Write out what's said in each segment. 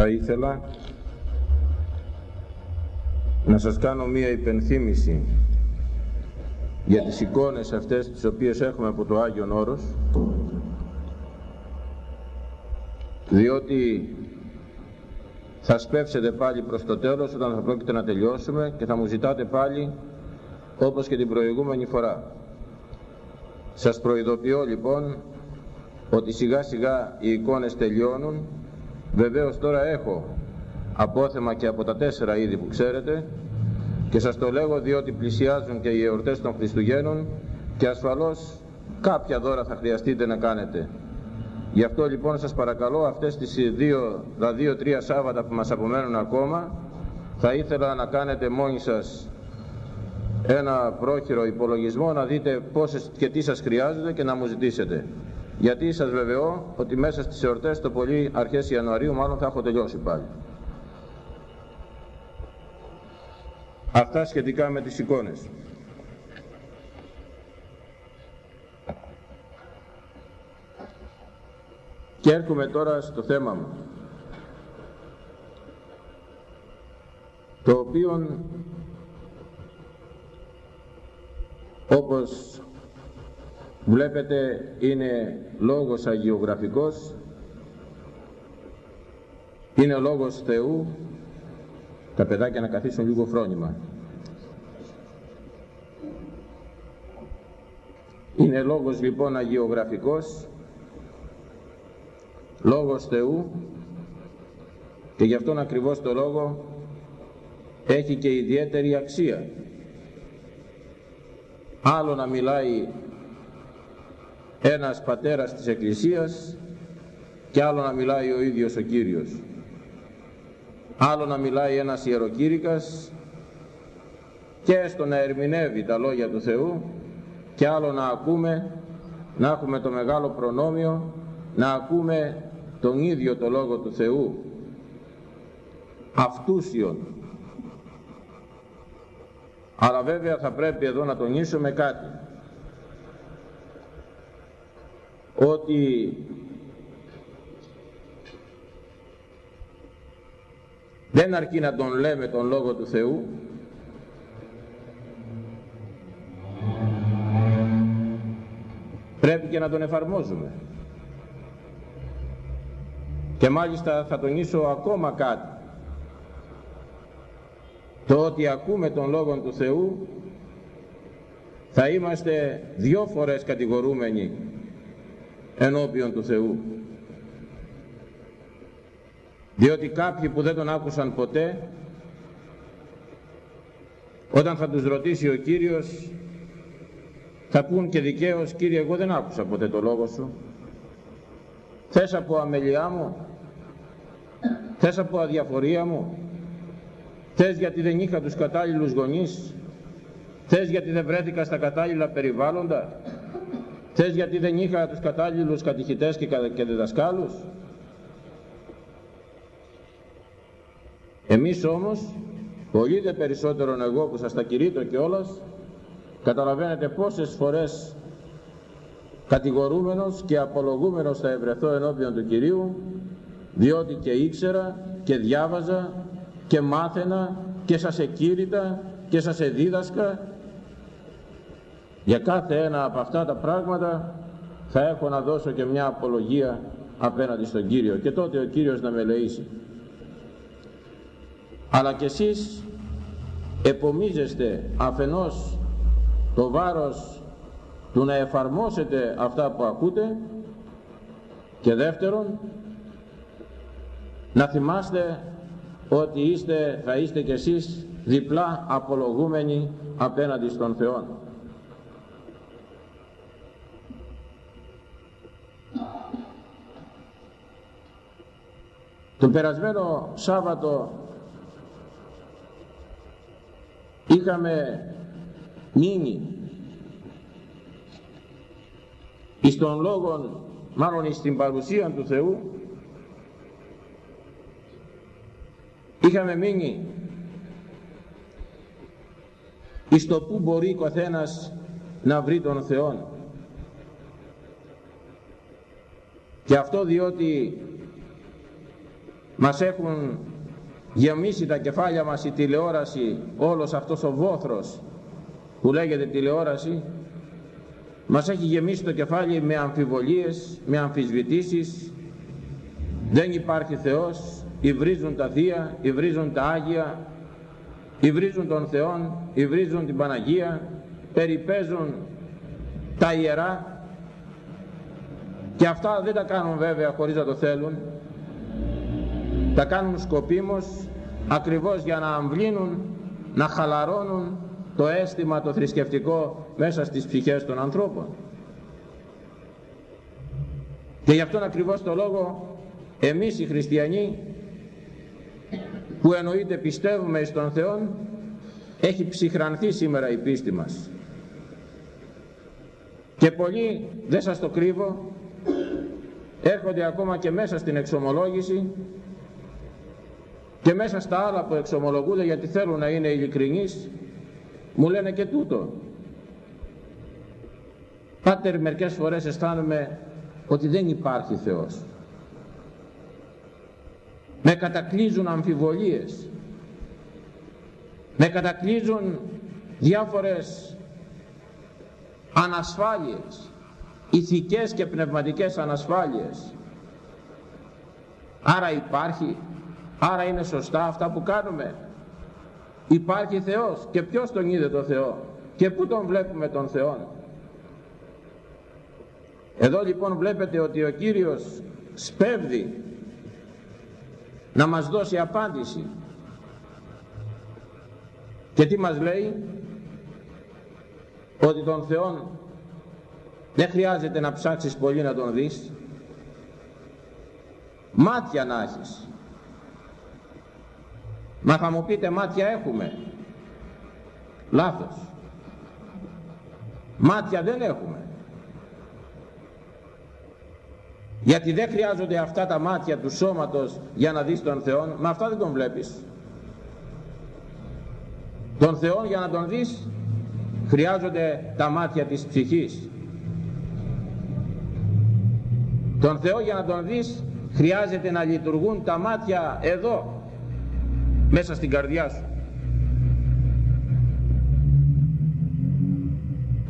Θα ήθελα να σας κάνω μία υπενθύμηση για τις εικόνες αυτές τις οποίες έχουμε από το Άγιον Όρος διότι θα σπεύσετε πάλι προς το τέλος όταν θα πρόκειται να τελειώσουμε και θα μου ζητάτε πάλι όπως και την προηγούμενη φορά. Σας προειδοποιώ λοιπόν ότι σιγά σιγά οι εικόνες τελειώνουν βεβαίως τώρα έχω απόθεμα και από τα τέσσερα είδη που ξέρετε και σας το λέγω διότι πλησιάζουν και οι εορτές των Χριστουγέννων και ασφαλώς κάποια δώρα θα χρειαστείτε να κάνετε. Γι' αυτό λοιπόν σας παρακαλώ αυτές τις δύο, τα δύο-τρία Σάββατα που μας απομένουν ακόμα θα ήθελα να κάνετε μόνοι σας ένα πρόχειρο υπολογισμό να δείτε πόσες και τι σας χρειάζεται και να μου ζητήσετε γιατί σας βεβαιώ ότι μέσα στις εορτές το πολύ αρχές Ιανουαρίου μάλλον θα έχω τελειώσει πάλι. Αυτά σχετικά με τις εικόνες. Και έρχομαι τώρα στο θέμα μου. Το οποίο όπως βλέπετε είναι λόγος αγιογραφικός. Είναι λόγος Θεού. Τα παιδάκια να καθίσουν λίγο φρόνημα. Είναι λόγος λοιπόν αγιογραφικός. Λόγος Θεού. Και γι' αυτόν ακριβώς το λόγο έχει και ιδιαίτερη αξία. Άλλο να μιλάει ένας πατέρας της Εκκλησίας και άλλο να μιλάει ο ίδιος ο Κύριος. Άλλο να μιλάει ένας ιεροκήρυκας και έστω να ερμηνεύει τα λόγια του Θεού και άλλο να ακούμε να έχουμε το μεγάλο προνόμιο να ακούμε τον ίδιο το Λόγο του Θεού. Αυτούσιον. Αλλά βέβαια θα πρέπει εδώ να τονίσουμε κάτι ότι δεν αρκεί να τον λέμε τον Λόγο του Θεού. Πρέπει και να τον εφαρμόζουμε. Και μάλιστα θα τονίσω ακόμα κάτι. Το ότι ακούμε τον Λόγο του Θεού θα είμαστε δυο φορές κατηγορούμενοι ενώπιον του Θεού. Διότι κάποιοι που δεν τον άκουσαν ποτέ όταν θα τους ρωτήσει ο Κύριος θα πούν και δικαίως Κύριε εγώ δεν άκουσα ποτέ το λόγο σου. Θες από αμελιά μου. Θες από αδιαφορία μου. Θες γιατί δεν είχα τους κατάλληλους γονείς. Θες γιατί δεν βρέθηκα στα κατάλληλα περιβάλλοντα θες γιατί δεν είχα τους κατάλληλους κατηχητές και διδασκάλους; Εμείς όμως πολύ δε περισσότερον εγώ που σας τα κηρύττω κιόλας καταλαβαίνετε πόσες φορές κατηγορούμενος και απολογούμενος θα ευρεθώ ενώπιον του Κυρίου διότι και ήξερα και διάβαζα και μάθαινα και σας εκήρυτα και σας εδίδασκα για κάθε ένα από αυτά τα πράγματα θα έχω να δώσω και μια απολογία απέναντι στον Κύριο και τότε ο Κύριος να με λεήσει αλλά και εσείς επομίζεστε αφενός το βάρος του να εφαρμόσετε αυτά που ακούτε και δεύτερον να θυμάστε ότι είστε, θα είστε κι εσείς διπλά απολογούμενοι απέναντι στον Θεό. Τον περασμένο Σάββατο είχαμε μείνει εις τον λόγο, μάλλον στην παρουσία του Θεού είχαμε μείνει εις το που μπορεί ο καθένας να βρει τον Θεό και αυτό διότι μας έχουν γεμίσει τα κεφάλια μας η τηλεόραση, όλος αυτός ο βόθρος που λέγεται τηλεόραση, μας έχει γεμίσει το κεφάλι με αμφιβολίες, με αμφισβητήσεις, δεν υπάρχει Θεός, υβρίζουν τα Θεία, υβρίζουν τα Άγια, υβρίζουν τον Θεόν, υβρίζουν την Παναγία, περιπέζουν τα Ιερά. Και αυτά δεν τα κάνουν βέβαια χωρίς να το θέλουν, τα κάνουν σκοπίμως ακριβώς για να αμβλύνουν, να χαλαρώνουν το αίσθημα το θρησκευτικό μέσα στις ψυχές των ανθρώπων. Και γι' αυτόν ακριβώς το λόγο εμείς οι χριστιανοί που εννοείται πιστεύουμε στον Θεό έχει ψυχρανθεί σήμερα η πίστη μας. Και πολλοί, δεν σας το κρύβω, έρχονται ακόμα και μέσα στην εξομολόγηση και μέσα στα άλλα που εξομολογούνται γιατί θέλουν να είναι ειλικρινείς μου λένε και τούτο. Πάτερ μερικές φορές αισθάνομαι ότι δεν υπάρχει Θεός. Με κατακλείζουν αμφιβολίες. Με κατακλείζουν διάφορες ανασφάλειες ηθικές και πνευματικές ανασφάλειες. Άρα υπάρχει άρα είναι σωστά αυτά που κάνουμε. Υπάρχει Θεός και ποιος τον είδε τον Θεό και πού τον βλέπουμε τον Θεό εδώ λοιπόν βλέπετε ότι ο Κύριος σπέβδει να μας δώσει απάντηση. Και τι μας λέει; Ότι τον Θεό δεν χρειάζεται να ψάξεις πολύ να τον δεις. Μάτια να έχεις Μα θα μου πείτε μάτια έχουμε. Λάθος. Μάτια δεν έχουμε. Γιατί δεν χρειάζονται αυτά τα μάτια του σώματος για να δεις τον Θεό, με αυτά δεν τον βλέπεις. Τον Θεό για να τον δεις χρειάζονται τα μάτια της ψυχής. Τον Θεό για να τον δεις χρειάζεται να λειτουργούν τα μάτια εδώ μέσα στην καρδιά σου.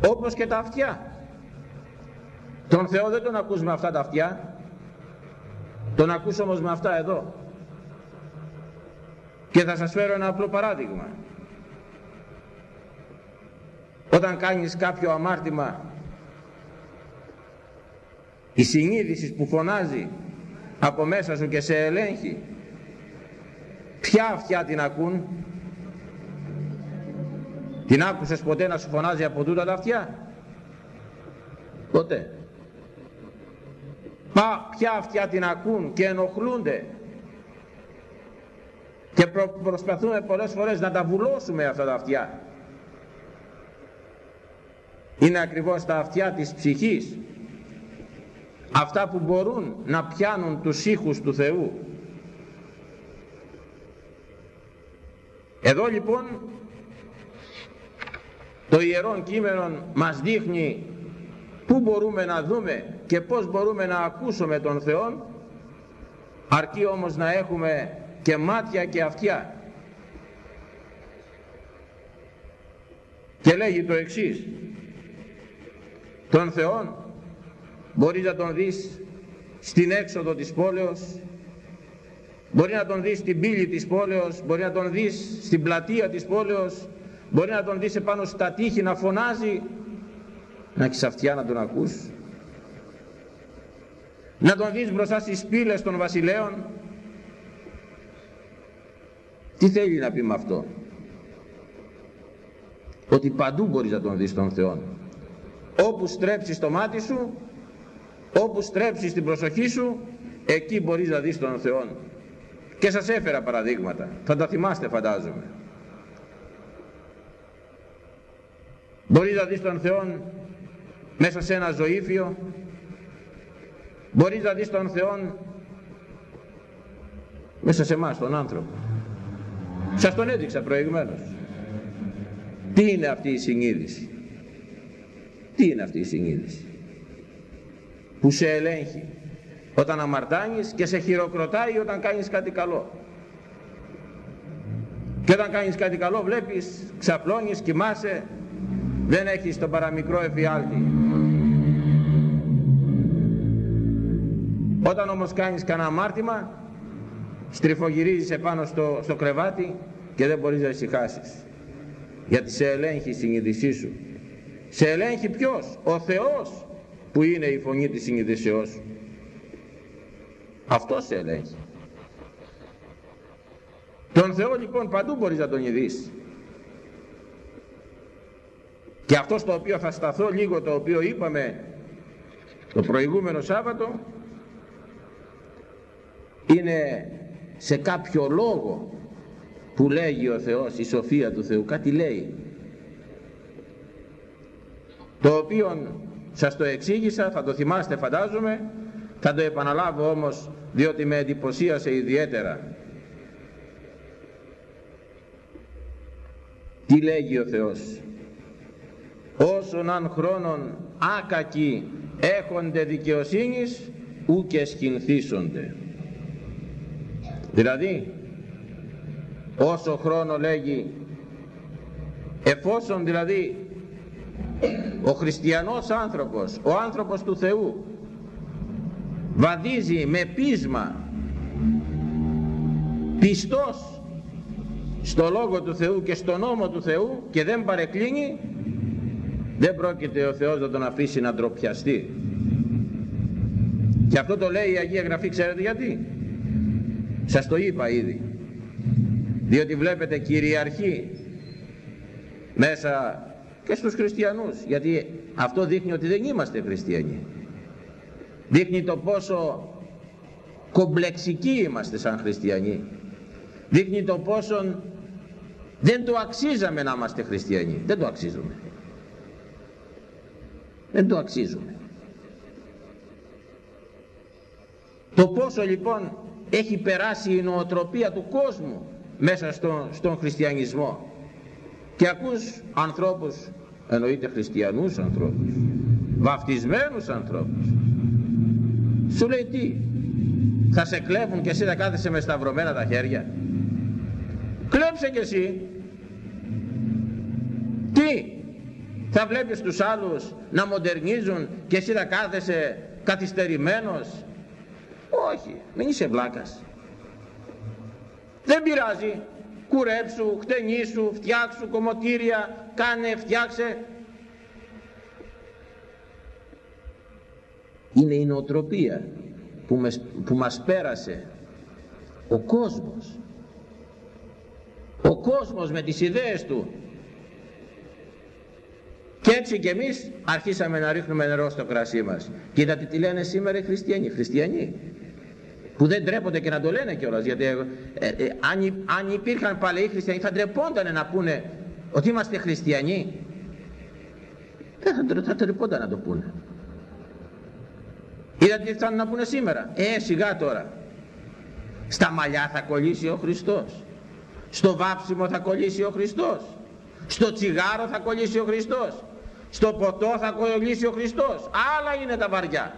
Όπως και τα αυτιά. Τον Θεό δεν τον ακούς με αυτά τα αυτιά. Τον ακούς όμως με αυτά εδώ. Και θα σας φέρω ένα απλό παράδειγμα. Όταν κάνεις κάποιο αμάρτημα η συνείδησης που φωνάζει από μέσα σου και σε ελέγχει Ποια αυτιά την ακούν; Την άκουσες ποτέ να σου φωνάζει από τούτα τα αυτιά; Ποτέ. Πα, ποια αυτιά την ακούν και ενοχλούνται. Και προ, προσπαθούμε πολλές φορές να τα βουλώσουμε αυτά τα αυτιά. Είναι ακριβώς τα αυτιά της ψυχής. Αυτά που μπορούν να πιάνουν τους ήχους του Θεού Εδώ λοιπόν το Ιερό Κείμενο μας δείχνει πού μπορούμε να δούμε και πώς μπορούμε να ακούσουμε τον Θεό αρκεί όμως να έχουμε και μάτια και αυτιά. Και λέγει το εξής. Τον Θεό μπορείς να τον δεις στην έξοδο της πόλεως Μπορεί να τον δεις στην πύλη της πόλεως, μπορεί να τον δεις στην πλατεία της πόλεως, μπορεί να τον δεις επάνω στα τείχη να φωνάζει, να έχεις αυτιά να τον ακούς. Να τον δεις μπροστά στις πύλες των βασιλέων. Τι θέλει να πει με αυτό; Ότι παντού μπορείς να τον δεις τον Θεό. Όπου στρέψεις το μάτι σου, όπου στρέψεις την προσοχή σου, εκεί μπορείς να δεις τον Θεό. Και σας έφερα παραδείγματα. Θα τα θυμάστε φαντάζομαι. Μπορείς να δεις τον Θεό μέσα σε ένα ζωήφιο. Μπορείς να δεις τον Θεό μέσα σε εμάς τον άνθρωπο. Σας τον έδειξα προηγουμένως. Τι είναι αυτή η συνείδηση; Τι είναι αυτή η συνείδηση; Που σε ελέγχει. Όταν αμαρτάνεις και σε χειροκροτάει όταν κάνεις κάτι καλό. Και όταν κάνεις κάτι καλό βλέπεις, ξαπλώνεις, κοιμάσαι, δεν έχεις τον παραμικρό εφιάλτη. Όταν όμως κάνεις κανένα αμάρτημα, στριφογυρίζεις επάνω στο, στο κρεβάτι και δεν μπορείς να ησυχάσεις. Γιατί σε ελέγχει η συνείδησή σου. Σε ελέγχει ποιος, ο Θεός που είναι η φωνή της συνειδησεώς σου. Αυτό σε ελέγχει. Τον Θεό λοιπόν παντού μπορείς να τον ειδείς. Και αυτό στο οποίο θα σταθώ λίγο το οποίο είπαμε το προηγούμενο Σάββατο είναι σε κάποιο λόγο που λέγει ο Θεός, η σοφία του Θεού, κάτι λέει. Το οποίο σας το εξήγησα, θα το θυμάστε φαντάζομαι, θα το επαναλάβω όμως διότι με εντυπωσίασε ιδιαίτερα. Τι λέγει ο Θεός; Όσον αν χρόνων άκακοι έχονται δικαιοσύνης, ου και σκηνθήσονται. Δηλαδή, όσο χρόνο λέγει, εφόσον δηλαδή ο χριστιανός άνθρωπος, ο άνθρωπος του Θεού, βαδίζει με πείσμα, πιστός στο Λόγο του Θεού και στο νόμο του Θεού και δεν παρεκκλίνει, δεν πρόκειται ο Θεός να τον αφήσει να ντροπιαστεί. Και αυτό το λέει η Αγία Γραφή, ξέρετε γιατί; Σας το είπα ήδη. Διότι βλέπετε κυριαρχεί μέσα και στους χριστιανούς. Γιατί αυτό δείχνει ότι δεν είμαστε χριστιανοί. Δείχνει το πόσο κομπλεξικοί είμαστε σαν χριστιανοί. Δείχνει το πόσο δεν το αξίζαμε να είμαστε χριστιανοί. Δεν το αξίζουμε. Δεν το αξίζουμε. Το πόσο λοιπόν έχει περάσει η νοοτροπία του κόσμου μέσα στο, στον χριστιανισμό και ακούς ανθρώπους εννοείται χριστιανούς ανθρώπους βαφτισμένους ανθρώπους σου λέει τι θα σε κλέβουν και εσύ θα κάθεσαι με σταυρωμένα τα χέρια κλέψε και εσύ τι θα βλέπεις τους άλλους να μοντερνίζουν και εσύ θα κάθεσαι καθυστερημένος όχι, μην είσαι βλάκας. Δεν πειράζει. Κουρέψου, χτενίσου, φτιάξου κομμωτήρια, κάνε, φτιάξε. Είναι η νοοτροπία που, μες, που μας πέρασε ο κόσμος. Ο κόσμος με τις ιδέες του. Και έτσι και εμείς αρχίσαμε να ρίχνουμε νερό στο κρασί μας. Κοίτατε τι λένε σήμερα οι χριστιανοί. Χριστιανοί που δεν ντρέπονται και να το λένε κιόλας γιατί ε, ε, ε, αν, αν υπήρχαν παλαιοί χριστιανοί θα ντρεπόταν να πούνε ότι είμαστε χριστιανοί δεν θα, θα ντρεπόταν να το πούνε είδατε τι φτάνουν να πούνε σήμερα. Ε σιγά τώρα. Στα μαλλιά θα κολλήσει ο Χριστός. Στο βάψιμο θα κολλήσει ο Χριστός. Στο τσιγάρο θα κολλήσει ο Χριστός. Στο ποτό θα κολλήσει ο Χριστός. Άλλα είναι τα βαριά.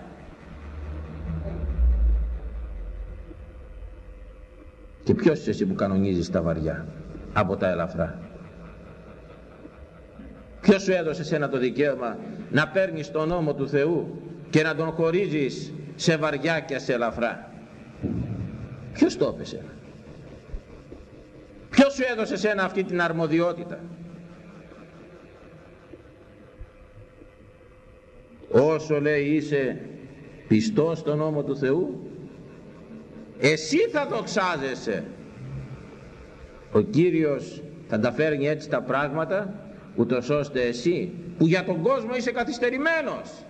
Και ποιος είσαι εσύ που κανονίζεις τα βαριά από τα ελαφρά; Ποιος σου έδωσε σένα το δικαίωμα να παίρνεις τον νόμο του Θεού; Και να τον χωρίζεις σε βαριά και σε ελαφρά. Ποιος το έπεσε; Ποιος σου έδωσε σένα αυτή την αρμοδιότητα; Όσο λέει είσαι πιστός στον νόμο του Θεού εσύ θα δοξάζεσαι ο Κύριος θα τα φέρνει έτσι τα πράγματα ούτως ώστε εσύ που για τον κόσμο είσαι καθυστερημένος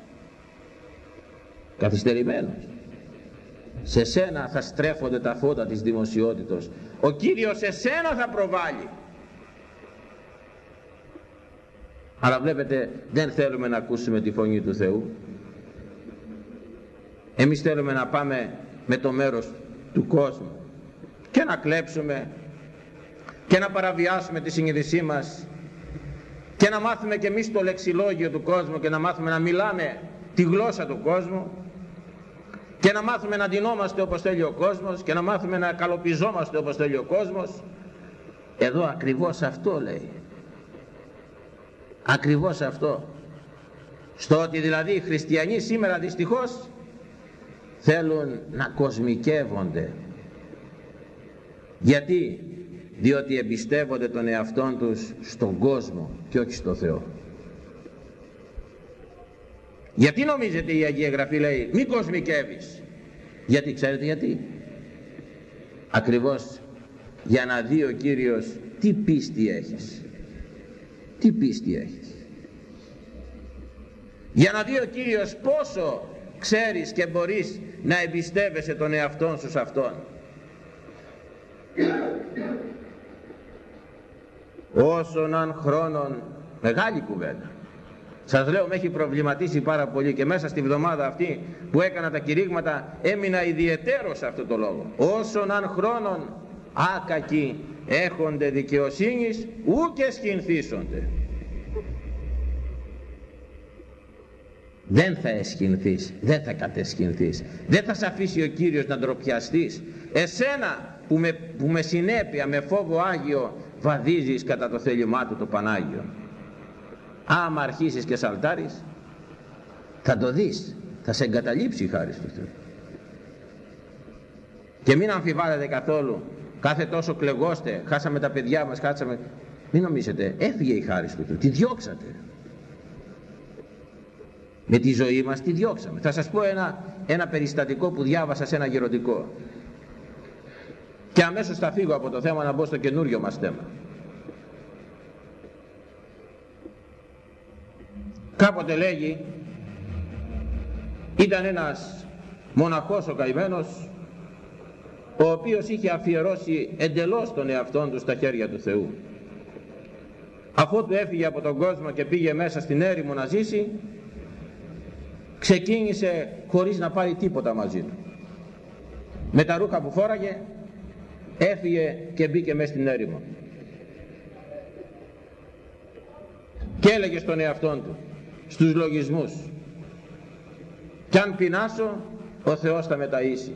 καθυστερημένος. Σε σένα θα στρέφονται τα φώτα της δημοσιότητος. Ο Κύριος σε σένα θα προβάλλει. Αλλά βλέπετε δεν θέλουμε να ακούσουμε τη φωνή του Θεού. Εμείς θέλουμε να πάμε με το μέρος του κόσμου και να κλέψουμε και να παραβιάσουμε τη συνείδησή μας και να μάθουμε και εμείς το λεξιλόγιο του κόσμου και να μάθουμε να μιλάμε τη γλώσσα του κόσμου και να μάθουμε να ντυνόμαστε όπως θέλει ο κόσμος και να μάθουμε να καλοπιζόμαστε όπως θέλει ο κόσμος. Εδώ ακριβώς αυτό λέει. Ακριβώς αυτό. Στο ότι δηλαδή οι χριστιανοί σήμερα δυστυχώς θέλουν να κοσμικεύονται. Γιατί; Διότι εμπιστεύονται τον εαυτόν τους στον κόσμο και όχι στο Θεό γιατί νομίζετε η Αγία Γραφή λέει μη κοσμικεύεις γιατί ξέρετε γιατί; Ακριβώς για να δει ο Κύριος τι πίστη έχεις. Τι πίστη έχεις. Για να δει ο Κύριος πόσο ξέρεις και μπορείς να εμπιστεύεσαι τον εαυτόν σου σε Αυτόν. Όσον αν χρόνων μεγάλη κουβέντα σας λέω με έχει προβληματίσει πάρα πολύ και μέσα στη βδομάδα αυτή που έκανα τα κηρύγματα έμεινα ιδιαιτέρως σε αυτό το λόγο. Όσον αν χρόνων άκακοι έχονται δικαιοσύνης ου και σχηνθήσονται δεν θα εσχυνθείς, δεν θα κατεσχυνθείς δεν θα σε αφήσει ο Κύριος να ντροπιαστείς. Εσένα που με, που με συνέπεια, με φόβο Άγιο βαδίζεις κατά το θέλημά του το Πανάγιο άμα αρχίσεις και σαλτάρεις θα το δεις. Θα σε εγκαταλείψει η χάρη του Θεού και μην αμφιβάλλετε καθόλου. Κάθε τόσο κλεγώστε χάσαμε τα παιδιά μας χάσαμε. Μην νομίζετε έφυγε η χάρη του Θεού τη διώξατε. Με τη ζωή μας τη διώξαμε. Θα σας πω ένα, ένα περιστατικό που διάβασα σε ένα γεροντικό. Και αμέσως θα φύγω από το θέμα να μπω στο καινούριο μας θέμα κάποτε λέγει ήταν ένας μοναχός ο καημένος ο οποίος είχε αφιερώσει εντελώς τον εαυτόν του στα χέρια του Θεού. Αφού του έφυγε από τον κόσμο και πήγε μέσα στην έρημο να ζήσει ξεκίνησε χωρίς να πάρει τίποτα μαζί του. Με τα ρούχα που φόραγε έφυγε και μπήκε μέσα στην έρημο. Και έλεγε στον εαυτόν του στους λογισμούς. Κι αν πεινάσω ο Θεός θα με ταΐσει.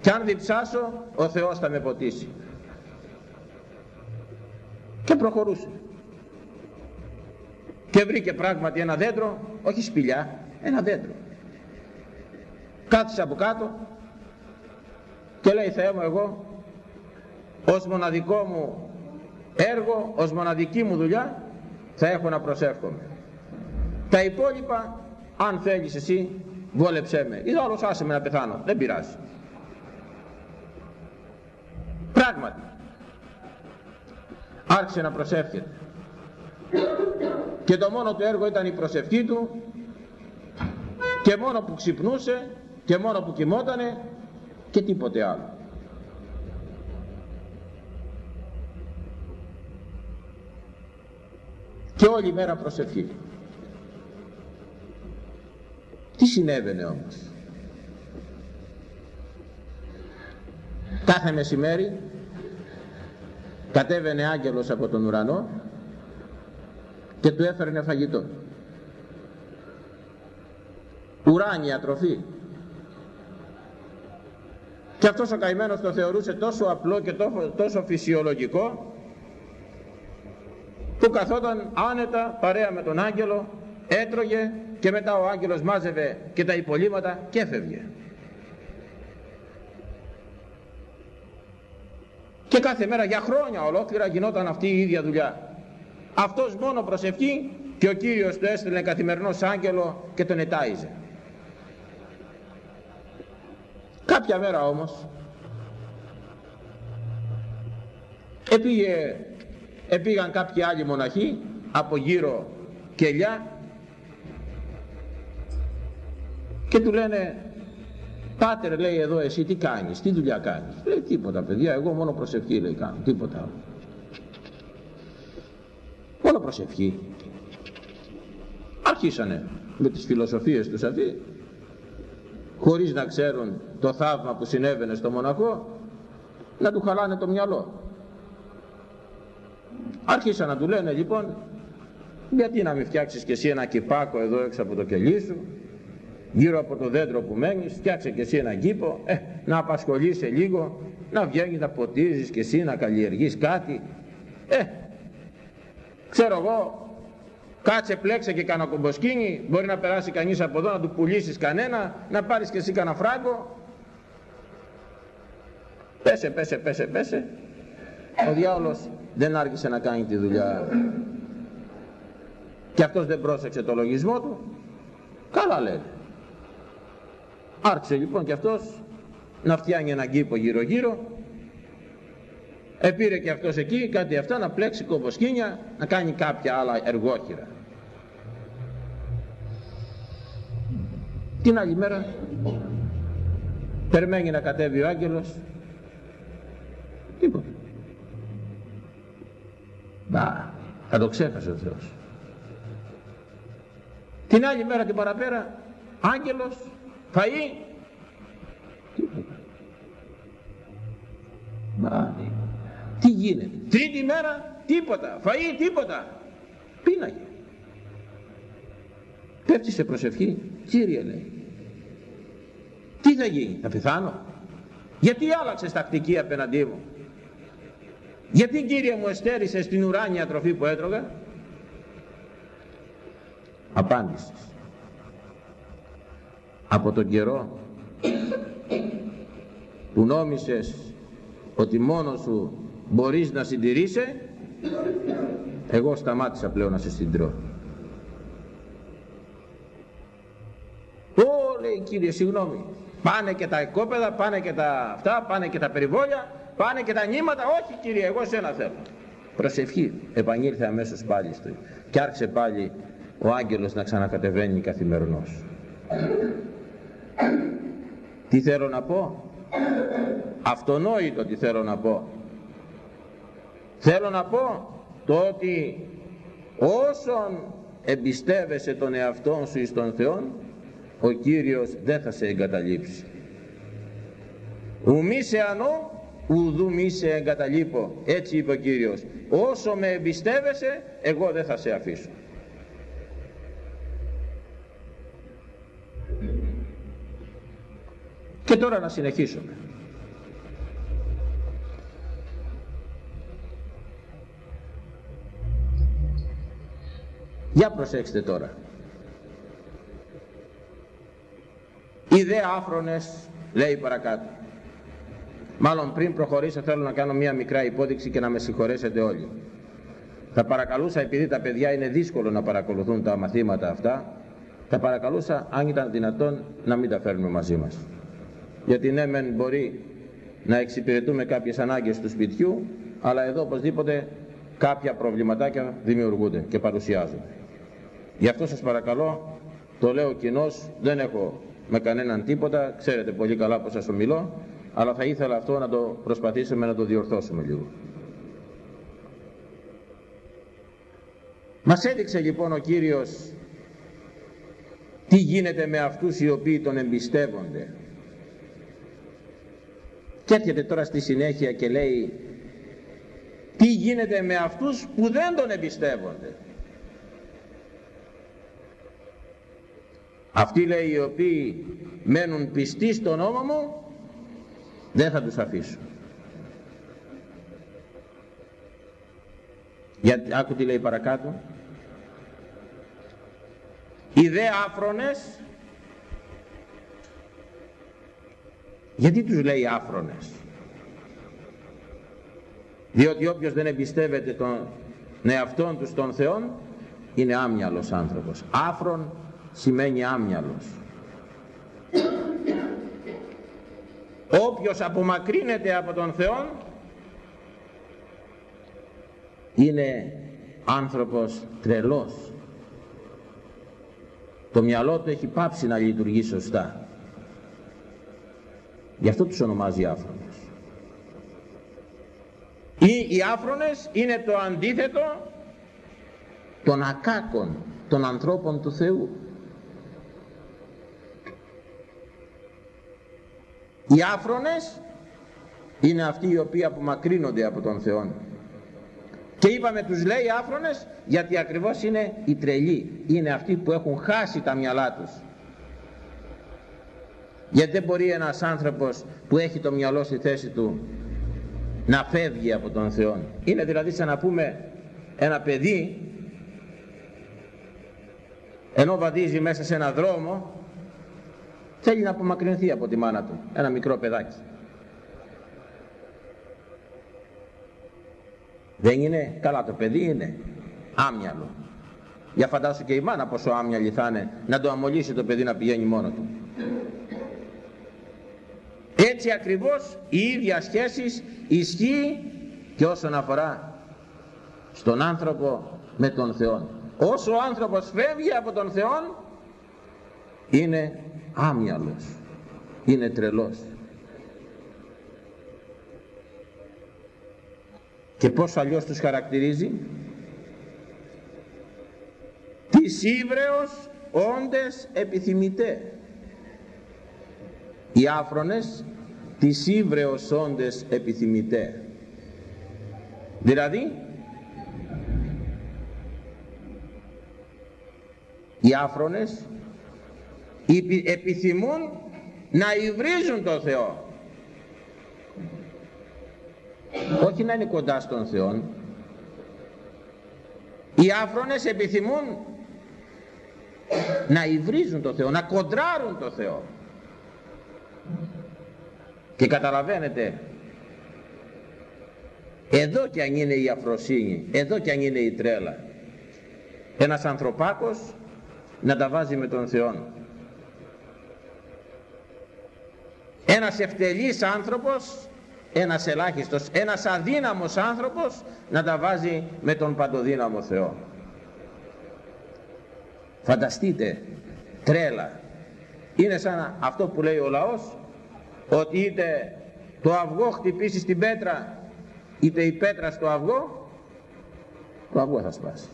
Κι αν διψάσω ο Θεός θα με ποτίσει. Και προχωρούσε. Και βρήκε πράγματι ένα δέντρο όχι σπηλιά ένα δέντρο. Κάθισε από κάτω και λέει Θεέ μου εγώ ως μοναδικό μου έργο ως μοναδική μου δουλειά θα έχω να προσεύχομαι τα υπόλοιπα αν θέλεις εσύ βόλεψέ με. Ή άλλος άσε με να πεθάνω. Δεν πειράζει. Πράγματι. Άρχισε να προσεύχεται. Και το μόνο του έργο ήταν η προσευχή του και μόνο που ξυπνούσε και μόνο που κοιμότανε και τίποτε άλλο. Και όλη μέρα προσευχή τι συνέβαινε όμως; Κάθε μεσημέρι κατέβαινε άγγελος από τον ουρανό και του έφερνε φαγητό. Ουράνια τροφή. Και αυτός ο καημένος το θεωρούσε τόσο απλό και τόσο φυσιολογικό που καθόταν άνετα παρέα με τον άγγελο έτρωγε και μετά ο άγγελος μάζευε και τα υπολείμματα και έφευγε. Και κάθε μέρα για χρόνια ολόκληρα γινόταν αυτή η ίδια δουλειά. Αυτός μόνο προσευχή και ο Κύριος του έστειλε καθημερινός άγγελο και τον ετάιζε. Κάποια μέρα όμως επήγε, επήγαν κάποιοι άλλοι μοναχοί από γύρω κελιά και του λένε Πάτερ λέει εδώ εσύ τι κάνεις, τι δουλειά κάνεις. Λέει τίποτα παιδιά, εγώ μόνο προσευχή λέει κάνω, τίποτα άλλο. Μόνο προσευχή. Αρχίσανε με τις φιλοσοφίες τους αυτοί, χωρίς να ξέρουν το θαύμα που συνέβαινε στο μοναχό, να του χαλάνε το μυαλό. Άρχισαν να του λένε λοιπόν, γιατί να μην φτιάξεις και εσύ ένα κυπάκο εδώ έξω από το κελί σου, γύρω από το δέντρο που μένεις, φτιάξε και εσύ έναν κήπο, ε, να απασχολείσαι λίγο, να βγαίνει να ποτίζεις και εσύ, να καλλιεργείς κάτι. Ε, ξέρω εγώ, κάτσε πλέξε και κανένα κομποσκίνη, μπορεί να περάσει κανείς από εδώ, να του πουλήσεις κανένα, να πάρεις και εσύ κανένα φράγκο. Πέσε, πέσε, πέσε, πέσε. Ο διάολος δεν άργησε να κάνει τη δουλειά. Και αυτός δεν πρόσεξε το λογισμό του. Καλά λέει. Άρχισε λοιπόν και αυτός να φτιάνει έναν κήπο γύρω γύρω επήρε και αυτός εκεί κάτι αυτά να πλέξει κομποσκίνια να κάνει κάποια άλλα εργόχειρα. Την άλλη μέρα περιμένει να κατέβει ο άγγελος. Τίποτα. Μπα θα το ξέχασε ο Θεός. Την άλλη μέρα την παραπέρα άγγελος φαΐ. Τίποτα Μα, τι γίνεται; Τρίτη μέρα τίποτα. Φαΐ τίποτα. Πίναγε. Πέφτεις σε προσευχή Κύριε λέει. Τι θα γίνει; Θα πεθάνω. Γιατί άλλαξες τακτική απέναντί μου; Γιατί Κύριε μου εστέρισες την ουράνια τροφή που έτρωγα; Απάντησες από τον καιρό που νόμισες ότι μόνος σου μπορείς να συντηρήσει εγώ σταμάτησα πλέον να σε συντηρώ. Ω λέει κύριε συγγνώμη πάνε και τα εκόπεδα πάνε και τα αυτά πάνε και τα περιβόλια πάνε και τα νήματα. Όχι κύριε εγώ σένα θέλω. Προσευχή επανήλθε αμέσως πάλι στο και άρχισε πάλι ο άγγελος να ξανακατεβαίνει καθημερινός τι θέλω να πω; Αυτονόητο τι θέλω να πω. Θέλω να πω το ότι όσον εμπιστεύεσαι τον εαυτό σου εις τον Θεό ο Κύριος δεν θα σε εγκαταλείψει. Ουμή σε ανώ ουδού μη σε εγκαταλείπω. Έτσι είπε ο Κύριος. Όσο με εμπιστεύεσαι εγώ δεν θα σε αφήσω Και τώρα να συνεχίσουμε. Για προσέξτε τώρα. Οι δε άφρονες λέει παρακάτω. Μάλλον πριν προχωρήσω θέλω να κάνω μια μικρά υπόδειξη και να με συγχωρέσετε όλοι. Θα παρακαλούσα επειδή τα παιδιά είναι δύσκολο να παρακολουθούν τα μαθήματα αυτά θα παρακαλούσα αν ήταν δυνατόν να μην τα φέρνουμε μαζί μας γιατί ναι μεν μπορεί να εξυπηρετούμε κάποιες ανάγκες του σπιτιού αλλά εδώ οπωσδήποτε κάποια προβληματάκια δημιουργούνται και παρουσιάζονται. Γι' αυτό σας παρακαλώ το λέω κοινώς, δεν έχω με κανέναν τίποτα ξέρετε πολύ καλά πως σας ομιλώ αλλά θα ήθελα αυτό να το προσπαθήσουμε να το διορθώσουμε λίγο. Μας έδειξε λοιπόν ο Κύριος τι γίνεται με αυτούς οι οποίοι τον εμπιστεύονται και έρχεται τώρα στη συνέχεια και λέει τι γίνεται με αυτούς που δεν τον εμπιστεύονται; Αυτοί λέει οι οποίοι μένουν πιστοί στον νόμο μου δεν θα τους αφήσω. Γιατί άκου τι λέει παρακάτω. Οι δε άφρονες Γιατί τους λέει άφρονες; Διότι όποιος δεν εμπιστεύεται τον εαυτόν τους στον Θεόν είναι άμυαλος άνθρωπος. Άφρον σημαίνει άμυαλος. Όποιος απομακρύνεται από τον Θεό είναι άνθρωπος τρελός. Το μυαλό του έχει πάψει να λειτουργεί σωστά. Γι' αυτό τους ονομάζει άφρονες. Ή οι άφρονες είναι το αντίθετο των ακάκων των ανθρώπων του Θεού. Οι άφρονες είναι αυτοί οι οποίοι απομακρύνονται από τον Θεό. Και είπαμε τους λέει άφρονες γιατί ακριβώς είναι οι τρελοί. Είναι αυτοί που έχουν χάσει τα μυαλά τους. Γιατί δεν μπορεί ένας άνθρωπος που έχει το μυαλό στη θέση του να φεύγει από τον Θεό. Είναι δηλαδή σαν να πούμε ένα παιδί ενώ βαδίζει μέσα σε ένα δρόμο θέλει να απομακρυνθεί από τη μάνα του. Ένα μικρό παιδάκι. Δεν είναι, καλά το παιδί είναι, άμυαλο. Για φαντάσου και η μάνα πόσο άμυαλη θα είναι να το αμολύσει το παιδί να πηγαίνει μόνο του. Έτσι ακριβώς η ίδια σχέση ισχύει και όσον αφορά στον άνθρωπο με τον Θεό. Όσο ο άνθρωπος φεύγει από τον Θεό είναι άμυαλος, είναι τρελός. Και πώς αλλιώς τους χαρακτηρίζει; Τις ύβρεως όντες επιθυμητέ. Οι άφρονες τις ύβρεως όντες επιθυμητέ. Δηλαδή οι άφρονες επιθυμούν να υβρίζουν τον Θεό. Όχι να είναι κοντά στον Θεό. Οι άφρονες επιθυμούν να υβρίζουν τον Θεό να κοντράρουν τον Θεό και καταλαβαίνετε εδώ κι αν είναι η αφροσύνη εδώ κι αν είναι η τρέλα ένας ανθρωπάκος να τα βάζει με τον Θεό ένας ευτελής άνθρωπος ένας ελάχιστος, ένας αδύναμος άνθρωπος να τα βάζει με τον παντοδύναμο Θεό. Φανταστείτε, τρέλα. Είναι σαν αυτό που λέει ο λαός, ότι είτε το αυγό χτυπήσει στην πέτρα, είτε η πέτρα στο αυγό, το αυγό θα σπάσει.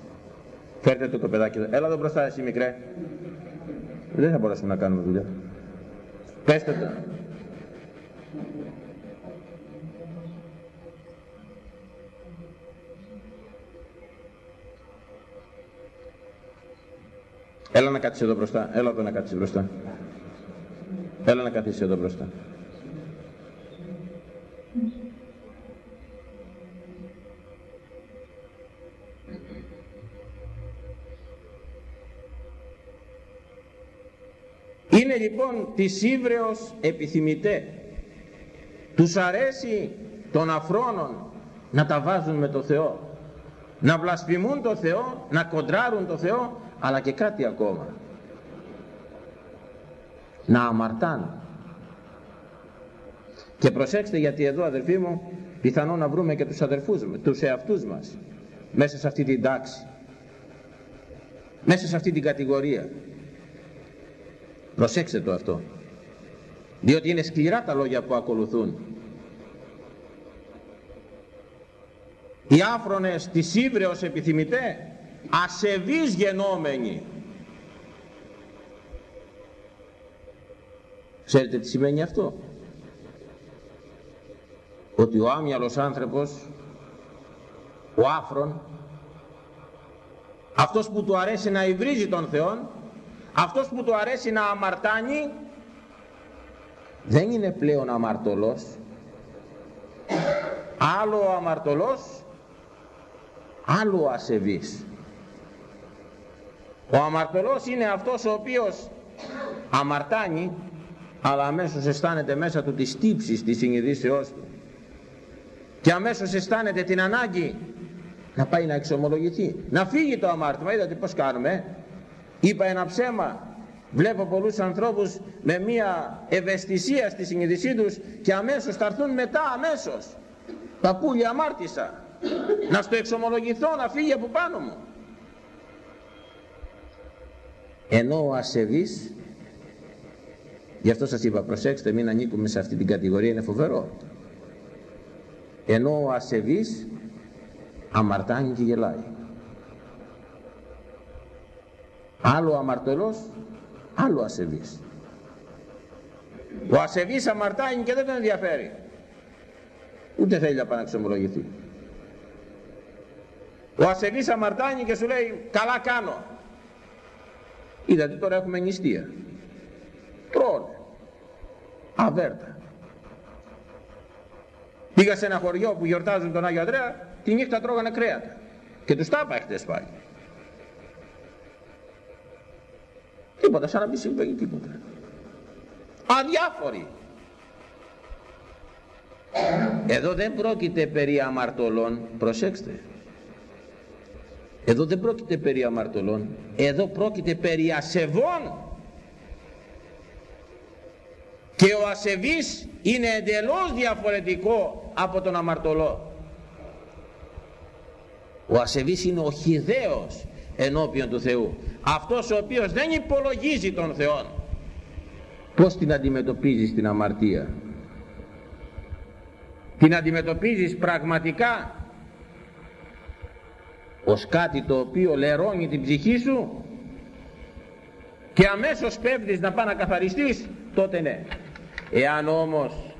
Φέρτε το το παιδάκι εδώ. Έλα εδώ μπροστά εσύ μικρέ. Δεν θα μπορέσουμε να κάνουμε δουλειά. Πέστε το. Έλα να κάτσεις εδώ μπροστά. Έλα εδώ να κάτσεις μπροστά. Έλα να καθίσεις εδώ μπροστά. Είναι λοιπόν της ύβρεως επιθυμητέ. Τους αρέσει των αφρόνων να τα βάζουν με το Θεό. Να βλασφημούν το Θεό, να κοντράρουν το Θεό αλλά και κάτι ακόμα να αμαρτάνουν και προσέξτε γιατί εδώ αδερφοί μου πιθανό να βρούμε και τους αδερφούς τους εαυτούς μας μέσα σε αυτή την τάξη. Μέσα σε αυτή την κατηγορία. Προσέξτε το αυτό. Διότι είναι σκληρά τα λόγια που ακολουθούν. Οι άφρονες της Ήβρεως επιθυμητέ ασεβείς γενόμενοι. Ξέρετε τι σημαίνει αυτό; Ότι ο άμυαλος άνθρωπος ο άφρον αυτός που του αρέσει να υβρίζει τον Θεό αυτός που του αρέσει να αμαρτάνει δεν είναι πλέον αμαρτωλός. Άλλο ο αμαρτωλός άλλο ο ασεβής. Ο αμαρτωλός είναι αυτός ο οποίος αμαρτάνει αλλά αμέσως αισθάνεται μέσα του τις τύψεις της συνειδήσεώς του και αμέσως αισθάνεται την ανάγκη να πάει να εξομολογηθεί. Να φύγει το αμάρτημα είδατε πως κάνουμε. Είπα ένα ψέμα. Βλέπω πολλούς ανθρώπους με μια ευαισθησία στη συνειδησή τους και αμέσως θα έρθουν μετά αμέσως. Παππούλια αμάρτησα. Να στο εξομολογηθώ να φύγει από πάνω μου. Ενώ ο ασεβής γι' αυτό σας είπα προσέξτε μην ανήκουμε σε αυτή την κατηγορία είναι φοβερό ενώ ο ασεβής αμαρτάνει και γελάει. Άλλο αμαρτωλός άλλο ασεβής. Ο ασεβής αμαρτάνει και δεν τον ενδιαφέρει. Ούτε θέλει να πάει να ξεμολογηθεί ο ασεβής αμαρτάνει και σου λέει καλά κάνω Είδατε τώρα έχουμε νηστεία. Τρώνε. αβέρτα πήγα σε ένα χωριό που γιορτάζουν τον Άγιο Ανδρέα τη νύχτα τρώγανε κρέατα. Και τους τα είπα χτες πάλι. Τίποτα σαν να μην συμβαίνει τίποτα. Αδιάφοροι. Εδώ δεν πρόκειται περί αμαρτωλών. Προσέξτε. Εδώ δεν πρόκειται περί αμαρτωλών. Εδώ πρόκειται περί ασεβών και ο ασεβής είναι εντελώς διαφορετικό από τον αμαρτωλό. Ο ασεβής είναι ο χιδαίος ενώπιον του Θεού. Αυτός ο οποίος δεν υπολογίζει τον Θεό πως την αντιμετωπίζεις την αμαρτία; Την αντιμετωπίζεις πραγματικά ως κάτι το οποίο λερώνει την ψυχή σου; Και αμέσως πέφτεις να πάει να καθαριστείς; Τότε ναι εάν όμως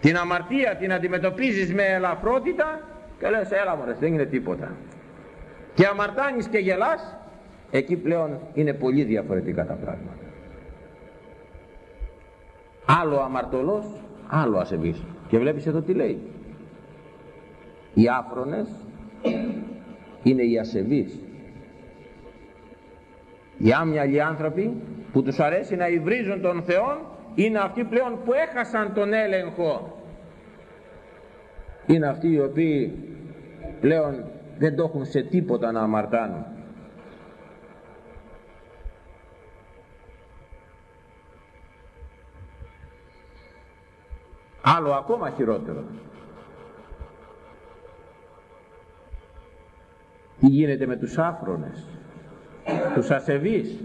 την αμαρτία την αντιμετωπίζεις με ελαφρότητα και λες έλα μωρέ δεν είναι τίποτα και αμαρτάνεις και γελάς εκεί πλέον είναι πολύ διαφορετικά τα πράγματα. Άλλο αμαρτωλός άλλο ασεβής. Και βλέπεις εδώ τι λέει. Οι άφρονες είναι οι ασεβείς. Οι άμυαλοι άνθρωποι που τους αρέσει να υβρίζουν τον Θεό είναι αυτοί πλέον που έχασαν τον έλεγχο. Είναι αυτοί οι οποίοι πλέον δεν το έχουν σε τίποτα να αμαρτάνουν. Άλλο ακόμα χειρότερο. Τι γίνεται με τους άφρονες τους ασεβείς;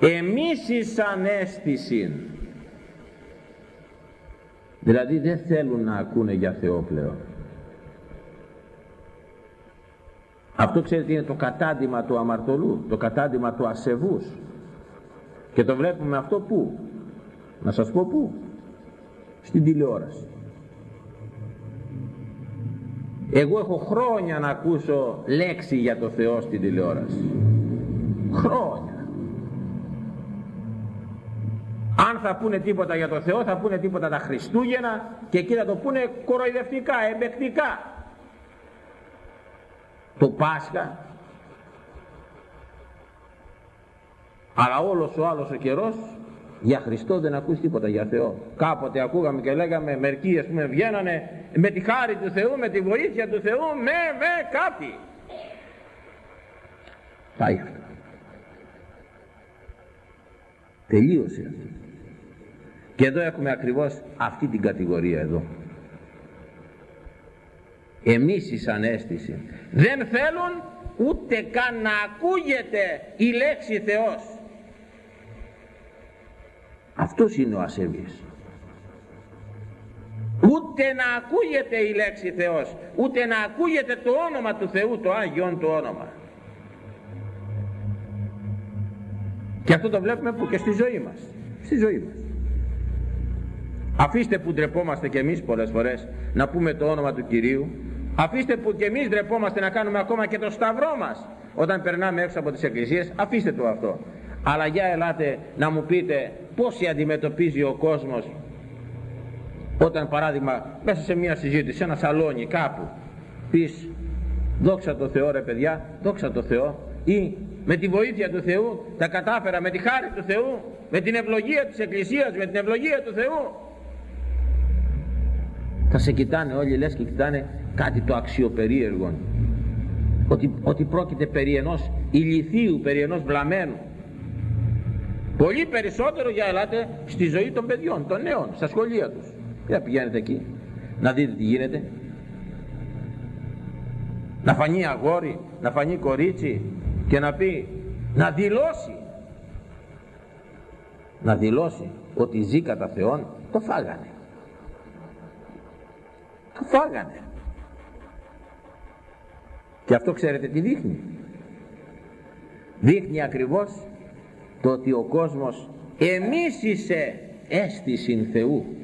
Εμείς εις ανέστηση δηλαδή δεν θέλουν να ακούνε για Θεό πλέον. Αυτό ξέρετε είναι το κατάντημα του αμαρτωλού το κατάντημα του ασεβούς. Και το βλέπουμε αυτό που να σας πω πού; Στην τηλεόραση. Εγώ έχω χρόνια να ακούσω λέξη για το Θεό στην τηλεόραση. Χρόνια αν θα πούνε τίποτα για το Θεό θα πούνε τίποτα τα Χριστούγεννα και εκεί θα το πούνε κοροϊδευτικά, εμπεκτικά. Το Πάσχα. Αλλά όλος ο άλλος ο καιρός για Χριστό δεν ακούς τίποτα για Θεό. Κάποτε ακούγαμε και λέγαμε μερικοί ας πούμε βγαίνανε με τη χάρη του Θεού, με τη βοήθεια του Θεού, με, με κάτι. Πάει αυτό. Τελείωσε αυτό. Και εδώ έχουμε ακριβώς αυτή την κατηγορία εδώ. Εμείς η ανέστηση δεν θέλουν ούτε καν να ακούγεται η λέξη Θεός. Αυτός είναι ο ασεβής. Ούτε να ακούγεται η λέξη Θεός, ούτε να ακούγεται το όνομα του Θεού, το Άγιον του όνομα. Και αυτό το βλέπουμε που και στη ζωή μας. Στη ζωή μας. Αφήστε που ντρεπόμαστε κι εμείς πολλές φορές να πούμε το όνομα του Κυρίου. Αφήστε που κι εμείς ντρεπόμαστε να κάνουμε ακόμα και το σταυρό μας όταν περνάμε έξω από τις εκκλησίες. Αφήστε το αυτό. Αλλά για ελάτε να μου πείτε πώς αντιμετωπίζει ο κόσμος όταν παράδειγμα μέσα σε μια συζήτηση, σε ένα σαλόνι κάπου πεις δόξα τω Θεώ ρε παιδιά, δόξα τω Θεώ ή με τη βοήθεια του Θεού τα κατάφερα με τη χάρη του Θεού με την ευλογία της Εκκλησίας, με την ευλογία του Θεού θα σε κοιτάνε όλοι λες και κοιτάνε κάτι το αξιοπερίεργο. Ότι, ότι πρόκειται περί ενός ηλιθίου, περί ενός βλαμένου πολύ περισσότερο για ελάτε στη ζωή των παιδιών, των νέων, στα σχολεία τους. Για πηγαίνετε εκεί να δείτε τι γίνεται. Να φανεί αγόρι, να φανεί κορίτσι και να πει να δηλώσει. Να δηλώσει ότι ζει κατά Θεόν το φάγανε το φάγανε. Και αυτό ξέρετε τι δείχνει. Δείχνει ακριβώς το ότι ο κόσμος εμείς είσαι αίσθηση Θεού.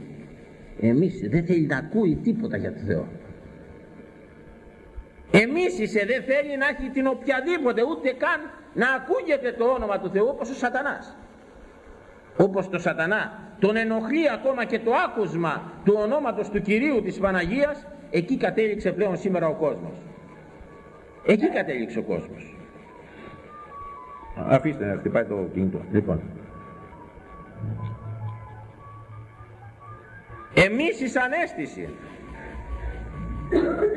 Εμείς δεν θέλει να ακούει τίποτα για τον Θεό. Εμείς είσαι δεν θέλει να έχει την οποιαδήποτε ούτε καν να ακούγεται το όνομα του Θεού όπως ο σατανάς. όπως το σατανά τον ενοχλεί ακόμα και το άκουσμα του ονόματος του Κυρίου της Παναγίας. Εκεί κατέληξε πλέον σήμερα ο κόσμος. Εκεί κατέληξε ο κόσμος. Αφήστε να χτυπάει το κινητό. Λοιπόν. Εμείς η ανέστηση.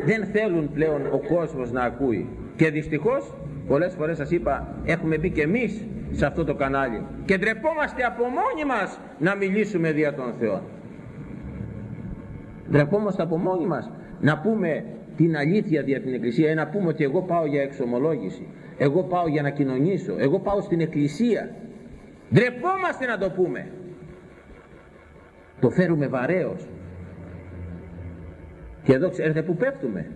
Δεν θέλουν πλέον ο κόσμος να ακούει. Και δυστυχώς πολλές φορές σας είπα έχουμε μπει και εμείς σε αυτό το κανάλι. Και ντρεπόμαστε από μόνοι μας να μιλήσουμε δια των Θεών ντρεπόμαστε από μόνοι μας να πούμε την αλήθεια δια την Εκκλησία ή να πούμε ότι εγώ πάω για εξομολόγηση εγώ πάω για να κοινωνήσω εγώ πάω στην Εκκλησία. Ντρεπόμαστε να το πούμε. Το φέρουμε βαρέως. Και εδώ ξέρετε που πέφτουμε.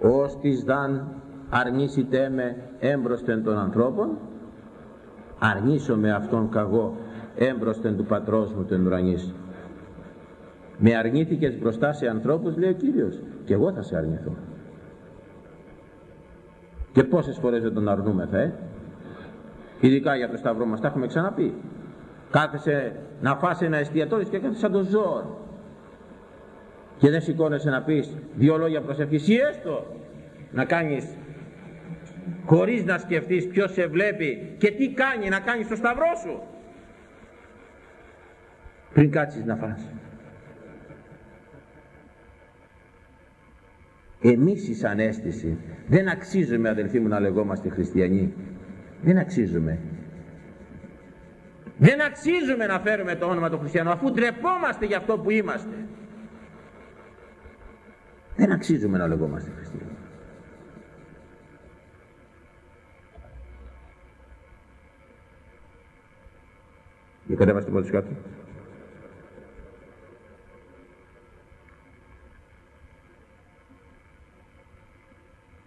Ως της δαν αρνήσιτέ με έμπροσθεν των ανθρώπων. Αρνήσομαι αυτόν καγώ έμπροσθεν του πατρός μου τον ουρανής με αρνήθηκες μπροστά σε ανθρώπους λέει ο Κύριος και εγώ θα σε αρνηθώ. Και πόσες φορές δεν τον αρνούμεθα ε; ειδικά για το σταυρό μας τα έχουμε ξαναπεί. Κάθεσαι να φάσει ένα εστιατόριο και κάθεσαι σαν το ζώο. Και δεν σηκώνεσαι να πεις δύο λόγια προσευχής. Ή έστω να κάνεις χωρίς να σκεφτείς ποιος σε βλέπει και τι κάνει να κάνεις το σταυρό σου. Πριν κάτσεις να φας. Εμείς η ανέστηση δεν αξίζουμε αδελφοί μου να λεγόμαστε χριστιανοί. Δεν αξίζουμε. Δεν αξίζουμε να φέρουμε το όνομα του χριστιανού αφού ντρεπόμαστε για αυτό που είμαστε. Δεν αξίζουμε να λεγόμαστε χριστιανοί Για κατέβαστε πρώτος κάτω.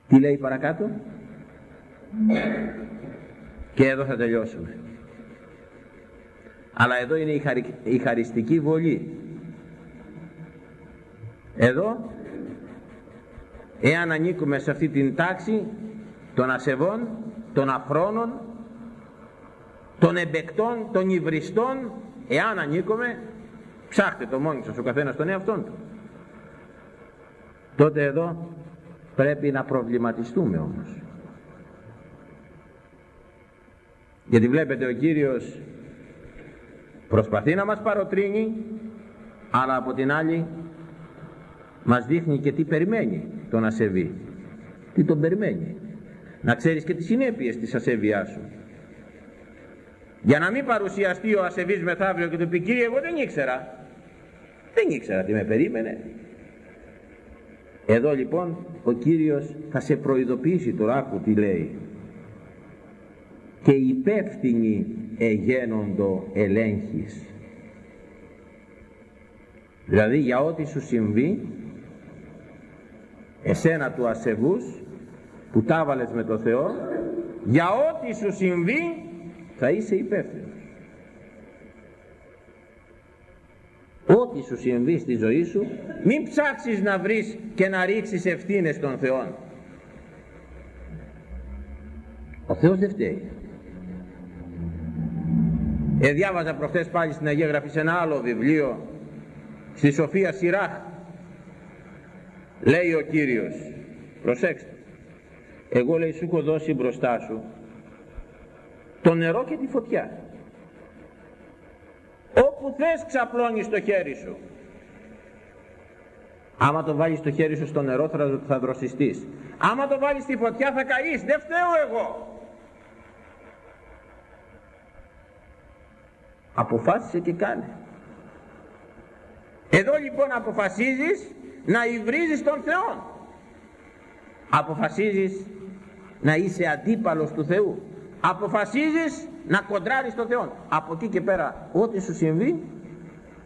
Τι λέει παρακάτω; Και εδώ θα τελειώσουμε. Αλλά εδώ είναι η, χαρι... η χαριστική βολή. Εδώ, εάν ανήκουμε σε αυτή την τάξη των ασεβών, των αφρόνων, των εμπεκτών, των υβριστών, εάν ανήκουμε, ψάχτε το μόνοι σας ο καθένας τον εαυτόν του. Τότε εδώ πρέπει να προβληματιστούμε όμως. Γιατί βλέπετε ο Κύριος προσπαθεί να μας παροτρύνει, αλλά από την άλλη μας δείχνει και τι περιμένει τον ασεβή. Τι τον περιμένει. Να ξέρεις και τις συνέπειες της ασεβιάς σου για να μην παρουσιαστεί ο ασεβής μεθαύριο και του πει Κύριε εγώ δεν ήξερα δεν ήξερα τι με περίμενε. Εδώ λοιπόν ο Κύριος θα σε προειδοποιήσει τώρα άκου τι λέει. Και υπεύθυνοι εγένοντο ελέγχεις δηλαδή για ό,τι σου συμβεί εσένα του ασεβούς που τα με το Θεό για ό,τι σου συμβεί θα είσαι υπεύθυνος. Ό,τι σου συμβεί στη ζωή σου, μην ψάξεις να βρεις και να ρίξεις ευθύνες των Θεών. Ο Θεός δεν φταίει. Ε, διάβαζα προχθές πάλι στην Αγία Γραφή σε ένα άλλο βιβλίο, στη Σοφία Σιράχ, λέει ο Κύριος, προσέξτε, εγώ λέει σου έχω δώσει μπροστά σου το νερό και τη φωτιά. Όπου θες ξαπλώνεις το χέρι σου. Άμα το βάλεις το χέρι σου στο νερό θα, θα δροσιστείς. Άμα το βάλεις στη φωτιά θα καείς. Δεν φταίω εγώ. Αποφάσισε και κάνε. Εδώ λοιπόν αποφασίζεις να υβρίζεις τον Θεό αποφασίζεις να είσαι αντίπαλος του Θεού αποφασίζεις να κοντράρεις τον Θεό από εκεί και πέρα ό,τι σου συμβεί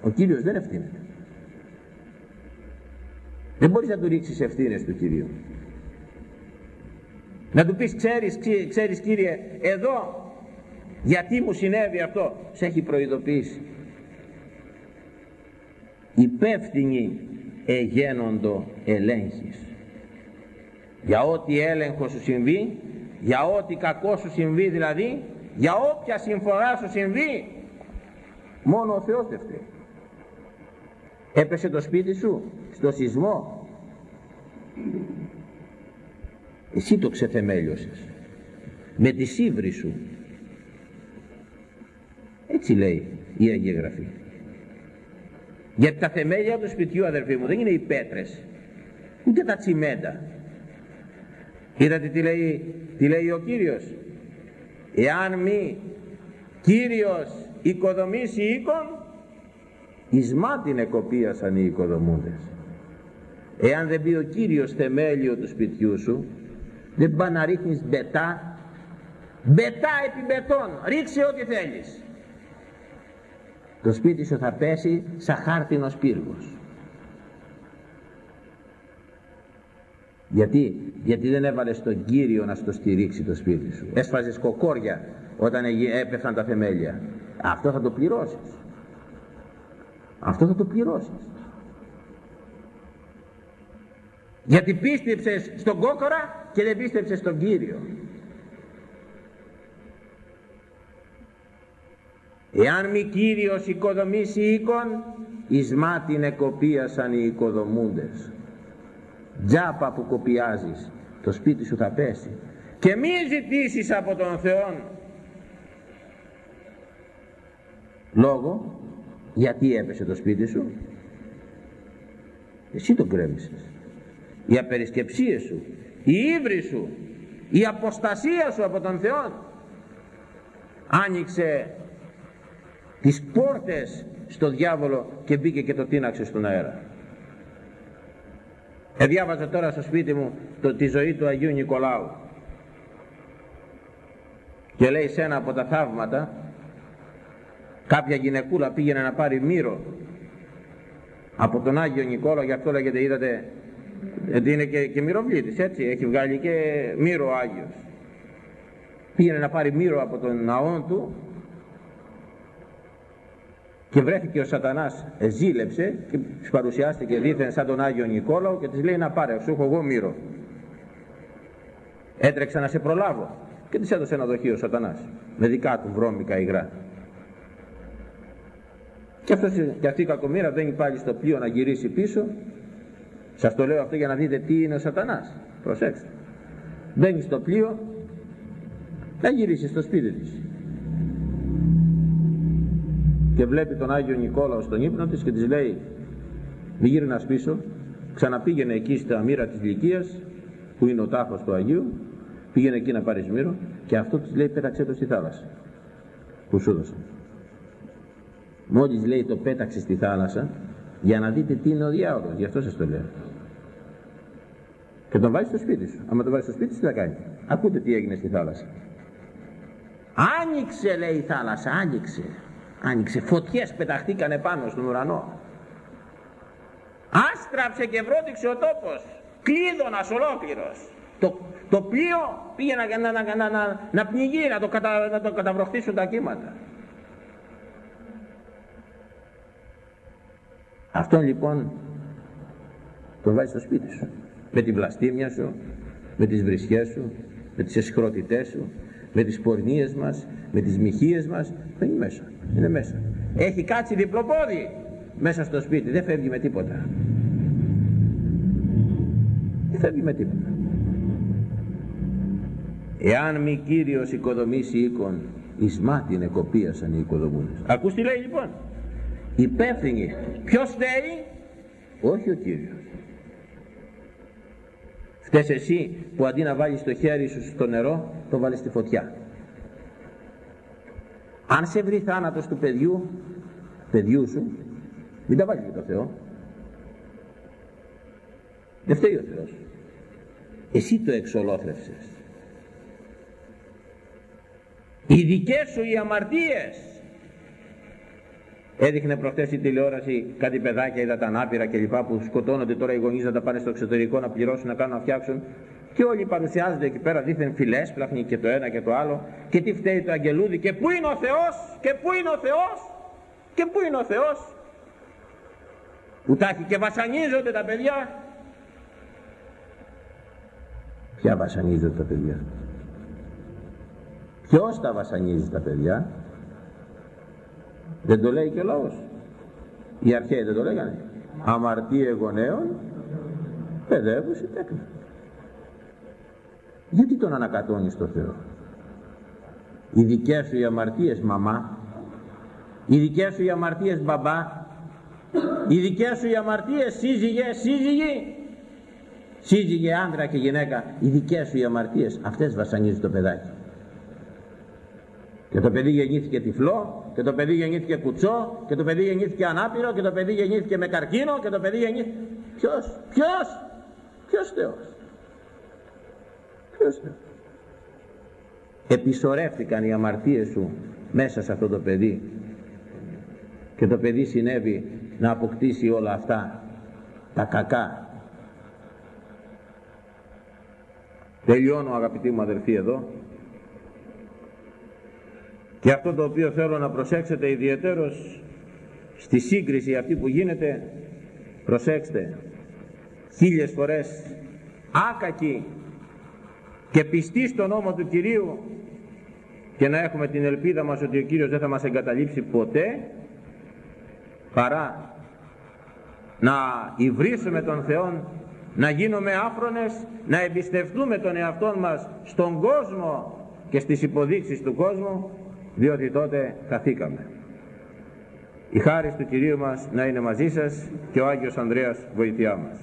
ο Κύριος δεν ευθύνεται. Δεν μπορείς να του ρίξεις ευθύνες του Κυρίου. Να του πεις ξέρεις, ξέρεις Κύριε εδώ γιατί μου συνέβη αυτό σε έχει προειδοποιήσει υπεύθυνοι εγένοντο ελέγχεις. Για ό,τι έλεγχο σου συμβεί για ό,τι κακό σου συμβεί δηλαδή για όποια συμφορά σου συμβεί μόνο ο Θεός δεν φταίει. Έπεσε το σπίτι σου στο σεισμό. Εσύ το ξεθεμέλιωσες με τη σύβρη σου. Έτσι λέει η Αγία Γραφή. Γιατί τα θεμέλια του σπιτιού αδερφοί μου δεν είναι οι πέτρες ούτε τα τσιμέντα. Είδατε τι λέει, τι λέει ο Κύριος; Εάν μη Κύριος οικοδομήσει οίκον εις μάτιν εκοπίασαν οι οικοδομούντες. Εάν δεν μπει ο Κύριος θεμέλιο του σπιτιού σου δεν πάει να ρίχνεις μπετά μπετά επί μπετών ρίξε ό,τι θέλεις. Το σπίτι σου θα πέσει σαν χάρτινος πύργος γιατί, γιατί δεν έβαλες τον Κύριο να στο στηρίξει το σπίτι σου. Έσφαζες κοκόρια όταν έπεφταν τα θεμέλια. Αυτό θα το πληρώσεις. Αυτό θα το πληρώσεις. Γιατί πίστεψες στον κόκορα και δεν πίστεψες στον Κύριο. Εάν μη Κύριος οικοδομήσει οίκον εις μάτιν εκοπίασαν οι οικοδομούντες τζάπα που κοπιάζεις. Το σπίτι σου θα πέσει. Και μη ζητήσεις από τον Θεό λόγο γιατί έπεσε το σπίτι σου. Εσύ τον κρέμισες. Οι απερισκεψίες σου η ύβρη σου η αποστασία σου από τον Θεό άνοιξε τις πόρτες στο διάβολο και μπήκε και το τίναξε στον αέρα Εδιάβαζα τώρα στο σπίτι μου το, τη ζωή του Αγίου Νικολάου. Και λέει σε ένα από τα θαύματα κάποια γυναικούλα πήγαινε να πάρει μύρο από τον Άγιο Νικόλα γι' αυτό λέγεται είδατε γιατί είναι και, και μυροβλήτης έτσι έχει βγάλει και μύρο ο Άγιος. Πήγαινε να πάρει μύρο από τον ναό του και βρέθηκε ο σατανάς ζήλεψε και της παρουσιάστηκε δίθεν σαν τον Άγιο Νικόλαο και της λέει να πάρε σου έχω εγώ μύρο έτρεξα να σε προλάβω και της έδωσε ένα δοχείο ο σατανάς με δικά του βρώμικα υγρά. Και, αυτός, και αυτή η κακομήρα μπαίνει πάλι στο πλοίο να γυρίσει πίσω. Σας το λέω αυτό για να δείτε τι είναι ο σατανάς. Προσέξτε. Μπαίνει στο πλοίο να γυρίσει στο σπίτι της και βλέπει τον Άγιο Νικόλαο στον ύπνο της και της λέει μη γύρνας πίσω ξαναπήγαινε εκεί στα μοίρα της Λυκίας που είναι ο τάφος του Αγίου. Πήγαινε εκεί να πάρεις μύρο και αυτό της λέει πέταξε το στη θάλασσα που σου έδωσα. Μόλις λέει το πέταξε στη θάλασσα για να δείτε τι είναι ο διάολος γι' αυτό σας το λέω. Και τον βάζεις στο σπίτι σου. Άμα τον βάζεις στο σπίτι σου τι θα κάνει. Ακούτε τι έγινε στη θάλασσα. Άνοιξε λέει η θάλασσα άνοιξε άνοιξε φωτιές πεταχτήκανε πάνω στον ουρανό. Άστραψε και βρόντιξε ο τόπος. Κλείδωνας ολόκληρος. Το, το πλοίο πήγε να, να, να, να, να, να πνιγεί να το, κατα, να το καταβροχτήσουν τα κύματα. Αυτόν λοιπόν τον βάζεις στο σπίτι σου. Με την βλαστήμια σου με τις βρισιές σου με τις εσχρότητές σου με τις πορνίες μας με τις μοιχείες μας είναι μέσα είναι μέσα. Έχει κάτσει διπλοπόδι μέσα στο σπίτι δεν φεύγει με τίποτα. Δεν φεύγει με τίποτα. Εάν μη Κύριος οικοδομήσει οίκον εις μάτιν εκοπίασαν οι οικοδομούνες ακούς τι λέει λοιπόν. Υπεύθυνοι. Ποιος θέλει όχι ο Κύριος. Φταίς εσύ που αντί να βάλεις το χέρι σου στο νερό το βάλεις στη φωτιά αν σε βρει θάνατος του παιδιού παιδιού σου μην τα βάλεις με το Θεό δεν φταίει ο Θεός εσύ το εξολόθρευσες οι δικές σου οι αμαρτίες Έδειχνε προχτές η τηλεόραση κάτι παιδάκια, είδα τα ανάπηρα κλπ. που σκοτώνονται τώρα οι γονείς να τα πάνε στο εξωτερικό να πληρώσουν, να κάνουν, να φτιάξουν. Και όλοι παρουσιάζονται εκεί πέρα δίθεν φυλές, πλάχνει και το ένα και το άλλο. Και τι φταίει το αγγελούδι και πού είναι ο Θεός και πού είναι ο Θεός και πού είναι ο Θεός. Που τα έχει και βασανίζονται τα παιδιά. Ποια βασανίζονται τα παιδιά; ποιος τα βασανίζει τα παιδιά; Δεν το λέει και ο λαός οι αρχαίοι δεν το λέγανε αμαρτία γονέων παιδεύουσε τέκνα γιατί τον ανακατώνεις στο Θεό; Οι δικές σου οι αμαρτίες μαμά. Οι δικές σου οι αμαρτίες μπαμπά. Οι δικές σου οι αμαρτίες σύζυγε, σύζυγοι σύζυγε άντρα και γυναίκα οι δικές σου οι αμαρτίες αυτές βασανίζουν το παιδάκι. Και το παιδί γεννήθηκε τυφλό και το παιδί γεννήθηκε κουτσό και το παιδί γεννήθηκε ανάπηρο και το παιδί γεννήθηκε με καρκίνο και το παιδί γεννήθηκε ποιος, ποιος ποιος Θεός ποιος Θεός; Επισορεύτηκαν οι αμαρτίες σου μέσα σε αυτό το παιδί. Και το παιδί συνέβη να αποκτήσει όλα αυτά τα κακά. Τελειώνω αγαπητοί μου αδερφοί εδώ. Και αυτό το οποίο θέλω να προσέξετε ιδιαίτερος στη σύγκριση αυτή που γίνεται προσέξτε χίλιες φορές άκακοι και πιστοί στον νόμο του Κυρίου και να έχουμε την ελπίδα μας ότι ο Κύριος δεν θα μας εγκαταλείψει ποτέ παρά να υβρίσουμε τον Θεό να γίνουμε άφρονες να εμπιστευτούμε τον εαυτό μας στον κόσμο και στις υποδείξεις του κόσμου διότι τότε χαθήκαμε. Η χάρη του Κυρίου μας να είναι μαζί σας και ο Άγιος Ανδρέας βοηθειά μας